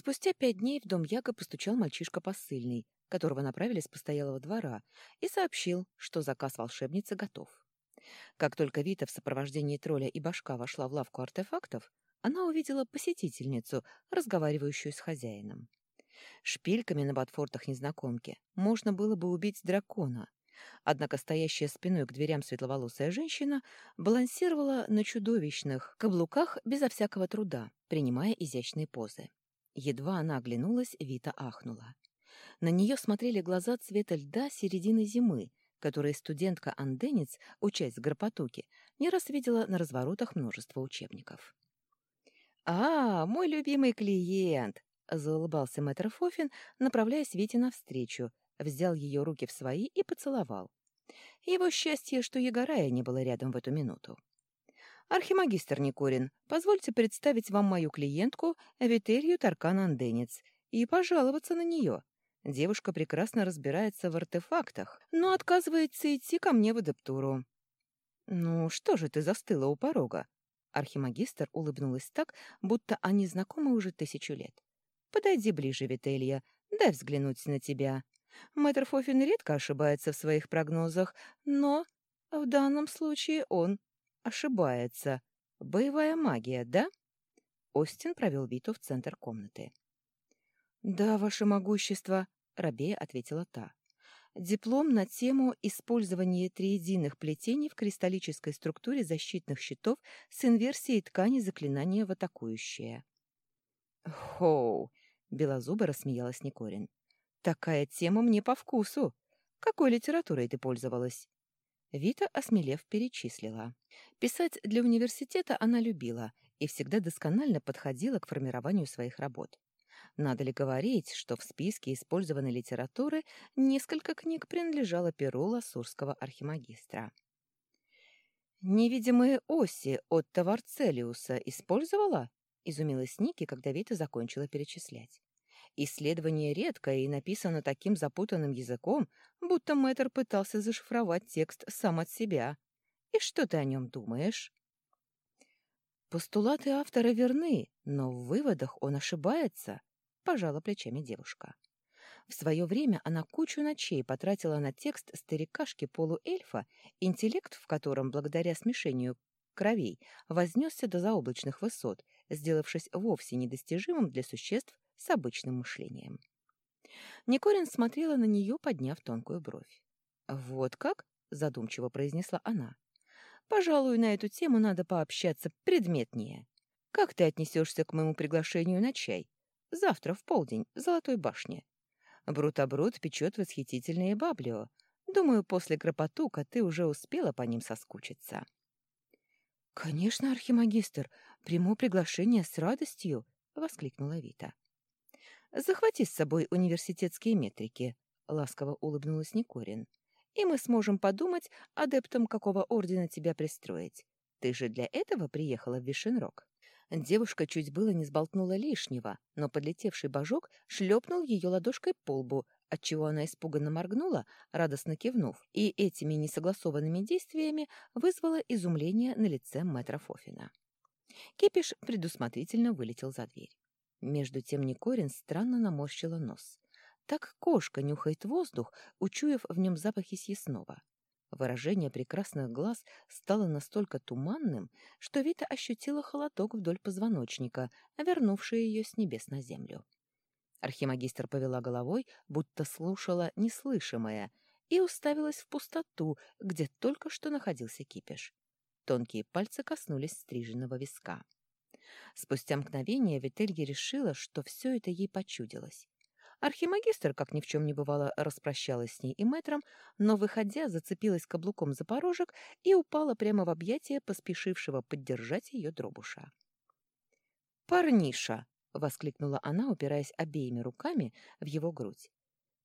Спустя пять дней в дом Яга постучал мальчишка посыльный, которого направили с постоялого двора, и сообщил, что заказ волшебницы готов. Как только Вита в сопровождении тролля и башка вошла в лавку артефактов, она увидела посетительницу, разговаривающую с хозяином. Шпильками на ботфортах незнакомки можно было бы убить дракона, однако стоящая спиной к дверям светловолосая женщина балансировала на чудовищных каблуках безо всякого труда, принимая изящные позы. Едва она оглянулась, Вита ахнула. На нее смотрели глаза цвета льда середины зимы, которые студентка Анденец, учась в Гропотуке, не раз видела на разворотах множества учебников. «А, мой любимый клиент!» — заулыбался мэтр Фофин, направляясь Вите навстречу, взял ее руки в свои и поцеловал. Его счастье, что Егорая не было рядом в эту минуту. «Архимагистр Никорин, позвольте представить вам мою клиентку Вителью Таркан-Анденец и пожаловаться на нее. Девушка прекрасно разбирается в артефактах, но отказывается идти ко мне в адаптуру». «Ну, что же ты застыла у порога?» Архимагистр улыбнулась так, будто они знакомы уже тысячу лет. «Подойди ближе, Вителья, дай взглянуть на тебя. Мэтр Фофин редко ошибается в своих прогнозах, но в данном случае он ошибается. Боевая магия, да?» Остин провел Виту в центр комнаты. «Да, ваше могущество», — рабея ответила та. «Диплом на тему использования триединых плетений в кристаллической структуре защитных щитов с инверсией ткани заклинания в атакующее». «Хоу!» — белозубо рассмеялась Никорин. «Такая тема мне по вкусу. Какой литературой ты пользовалась?» Вита, осмелев, перечислила. Писать для университета она любила и всегда досконально подходила к формированию своих работ. Надо ли говорить, что в списке использованной литературы несколько книг принадлежало перу лассурского архимагистра. «Невидимые оси от Таварцелиуса использовала?» — изумилась Ники, когда Вита закончила перечислять. Исследование редкое и написано таким запутанным языком, будто мэтр пытался зашифровать текст сам от себя. И что ты о нем думаешь? Постулаты автора верны, но в выводах он ошибается, пожала плечами девушка. В свое время она кучу ночей потратила на текст старикашки-полуэльфа, интеллект в котором, благодаря смешению кровей, вознесся до заоблачных высот, сделавшись вовсе недостижимым для существ с обычным мышлением. Никорин смотрела на нее, подняв тонкую бровь. «Вот как?» — задумчиво произнесла она. «Пожалуй, на эту тему надо пообщаться предметнее. Как ты отнесешься к моему приглашению на чай? Завтра в полдень в Золотой башне. Брутобрут печет восхитительные баблио. Думаю, после Гропотука ты уже успела по ним соскучиться». «Конечно, архимагистр, приму приглашение с радостью», — воскликнула Вита. Захвати с собой университетские метрики, — ласково улыбнулась Никорин. И мы сможем подумать, адептом какого ордена тебя пристроить. Ты же для этого приехала в Вишенрог. Девушка чуть было не сболтнула лишнего, но подлетевший божок шлепнул ее ладошкой по лбу, отчего она испуганно моргнула, радостно кивнув, и этими несогласованными действиями вызвала изумление на лице мэтра Фофина. Кипиш предусмотрительно вылетел за дверь. Между тем Никорин странно наморщила нос. Так кошка нюхает воздух, учуяв в нем запахи съестного. Выражение прекрасных глаз стало настолько туманным, что Вита ощутила холодок вдоль позвоночника, вернувший ее с небес на землю. Архимагистр повела головой, будто слушала неслышимое, и уставилась в пустоту, где только что находился кипиш. Тонкие пальцы коснулись стриженного виска. Спустя мгновение Вителья решила, что все это ей почудилось. Архимагистр, как ни в чем не бывало, распрощалась с ней и мэтром, но, выходя, зацепилась каблуком за порожек и упала прямо в объятия поспешившего поддержать ее дробуша. «Парниша!» — воскликнула она, упираясь обеими руками в его грудь.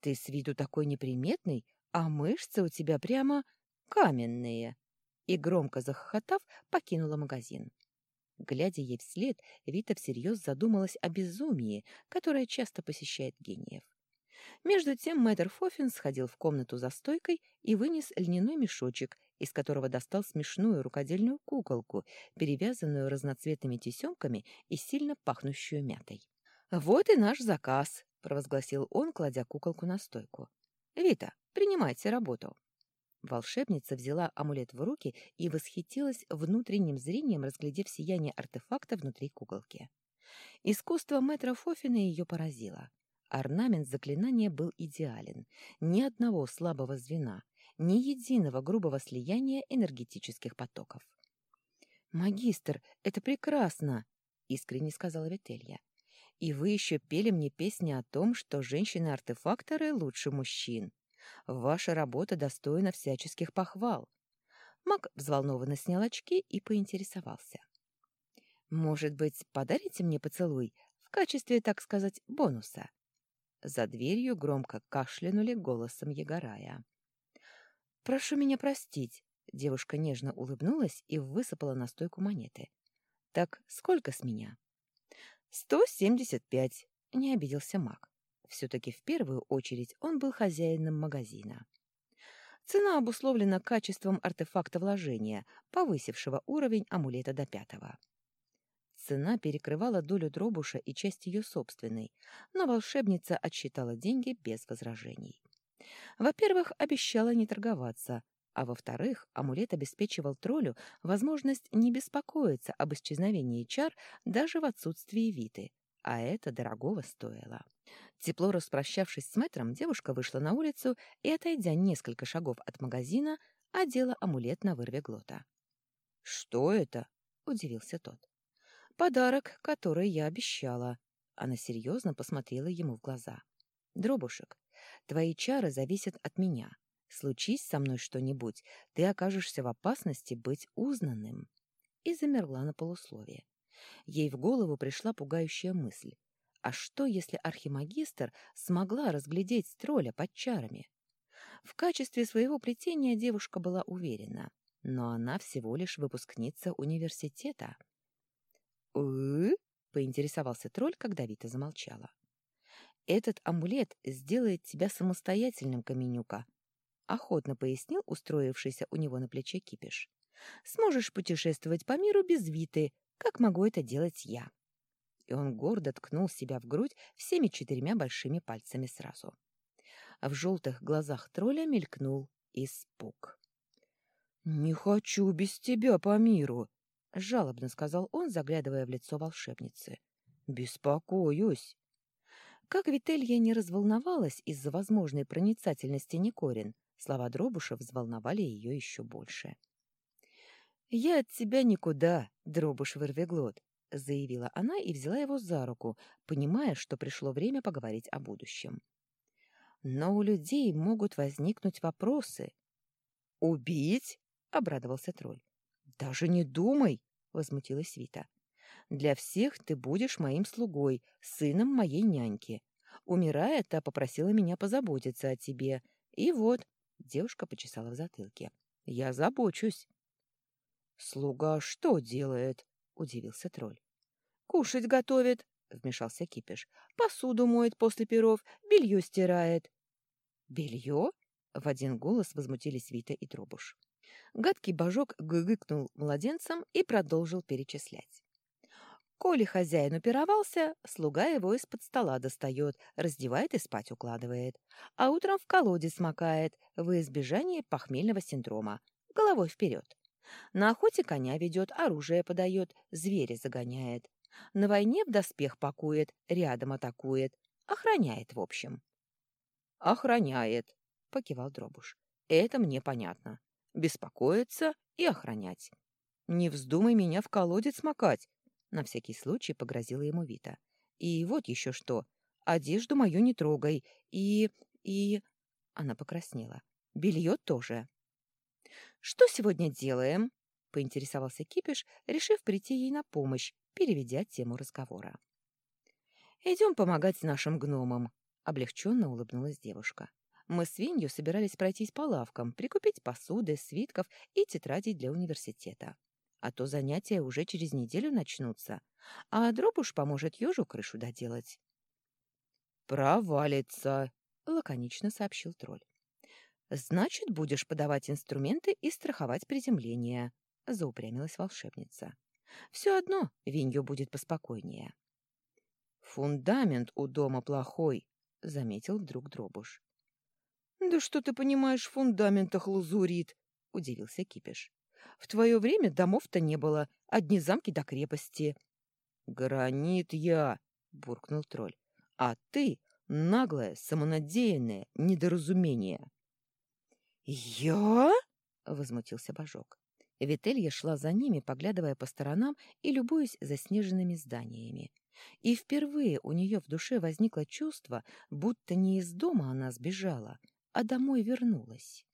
«Ты с виду такой неприметный, а мышцы у тебя прямо каменные!» И, громко захохотав, покинула магазин. Глядя ей вслед, Вита всерьез задумалась о безумии, которое часто посещает гениев. Между тем мэтр Фофин сходил в комнату за стойкой и вынес льняной мешочек, из которого достал смешную рукодельную куколку, перевязанную разноцветными тесемками и сильно пахнущую мятой. «Вот и наш заказ», — провозгласил он, кладя куколку на стойку. «Вита, принимайте работу». Волшебница взяла амулет в руки и восхитилась внутренним зрением, разглядев сияние артефакта внутри куколки. Искусство мэтра Фофина ее поразило. Орнамент заклинания был идеален. Ни одного слабого звена, ни единого грубого слияния энергетических потоков. «Магистр, это прекрасно!» — искренне сказала Вителья. «И вы еще пели мне песни о том, что женщины-артефакторы лучше мужчин. Ваша работа достойна всяческих похвал». Маг взволнованно снял очки и поинтересовался. «Может быть, подарите мне поцелуй в качестве, так сказать, бонуса?» За дверью громко кашлянули голосом Егорая. «Прошу меня простить», — девушка нежно улыбнулась и высыпала на стойку монеты. «Так сколько с меня?» «Сто семьдесят пять», — не обиделся маг. Все-таки в первую очередь он был хозяином магазина. Цена обусловлена качеством артефакта вложения, повысившего уровень амулета до пятого. Цена перекрывала долю дробуша и часть ее собственной, но волшебница отсчитала деньги без возражений. Во-первых, обещала не торговаться, а во-вторых, амулет обеспечивал троллю возможность не беспокоиться об исчезновении чар даже в отсутствии Виты, а это дорогого стоило. Тепло распрощавшись с мэтром, девушка вышла на улицу и, отойдя несколько шагов от магазина, одела амулет на вырве глота. «Что это?» — удивился тот. «Подарок, который я обещала». Она серьезно посмотрела ему в глаза. «Дробушек, твои чары зависят от меня. Случись со мной что-нибудь, ты окажешься в опасности быть узнанным». И замерла на полусловие. Ей в голову пришла пугающая мысль. А что, если архимагистр смогла разглядеть тролля под чарами? В качестве своего плетения девушка была уверена, но она всего лишь выпускница университета. «Э?» — поинтересовался тролль, когда Вита замолчала. «Этот амулет сделает тебя самостоятельным, Каменюка», — охотно пояснил устроившийся у него на плече кипиш. «Сможешь путешествовать по миру без Виты, как могу это делать я». И он гордо ткнул себя в грудь всеми четырьмя большими пальцами сразу. А в желтых глазах тролля мелькнул испуг. «Не хочу без тебя по миру!» — жалобно сказал он, заглядывая в лицо волшебницы. «Беспокоюсь». Как Вителья не разволновалась из-за возможной проницательности Никорин, слова Дробуша взволновали ее еще больше. «Я от тебя никуда, Дробуш Вырвиглот», — заявила она и взяла его за руку, понимая, что пришло время поговорить о будущем. «Но у людей могут возникнуть вопросы». «Убить?» — обрадовался тролль. «Даже не думай!» — возмутилась Вита. «Для всех ты будешь моим слугой, сыном моей няньки. Умирая, та попросила меня позаботиться о тебе. И вот...» — девушка почесала в затылке. «Я забочусь». «Слуга что делает?» — удивился тролль. «Кушать готовит», — вмешался Кипиш. «Посуду моет после перов, белье стирает». «Белье?» — в один голос возмутились Вита и Тробуш. Гадкий божок гыгыкнул младенцем и продолжил перечислять. Коли хозяин упировался, слуга его из-под стола достает, раздевает и спать укладывает. А утром в колодец макает, во избежание похмельного синдрома. Головой вперед. На охоте коня ведет, оружие подает, зверя загоняет. На войне в доспех пакует, рядом атакует. Охраняет, в общем. — Охраняет, — покивал Дробуш. — Это мне понятно беспокоиться и охранять. «Не вздумай меня в колодец макать!» На всякий случай погрозила ему Вита. «И вот еще что. Одежду мою не трогай. И... и...» Она покраснела. «Белье тоже». «Что сегодня делаем?» — поинтересовался Кипиш, решив прийти ей на помощь, переведя тему разговора. «Идем помогать нашим гномам», — облегченно улыбнулась девушка. Мы с Винью собирались пройтись по лавкам, прикупить посуды, свитков и тетрадей для университета. А то занятия уже через неделю начнутся, а Дробуш поможет ежу крышу доделать. «Провалится», — лаконично сообщил тролль. «Значит, будешь подавать инструменты и страховать приземление», — заупрямилась волшебница. «Все одно Винью будет поспокойнее». Фундамент у дома плохой, — заметил вдруг Дробуш. — Да что ты понимаешь в фундаментах, лазурит? — удивился Кипиш. — В твое время домов-то не было, одни замки до крепости. — Гранит я, — буркнул тролль. — А ты — наглое, самонадеянное недоразумение. — Я? — возмутился Божок. Вителья шла за ними, поглядывая по сторонам и любуясь заснеженными зданиями. И впервые у нее в душе возникло чувство, будто не из дома она сбежала, а домой вернулась.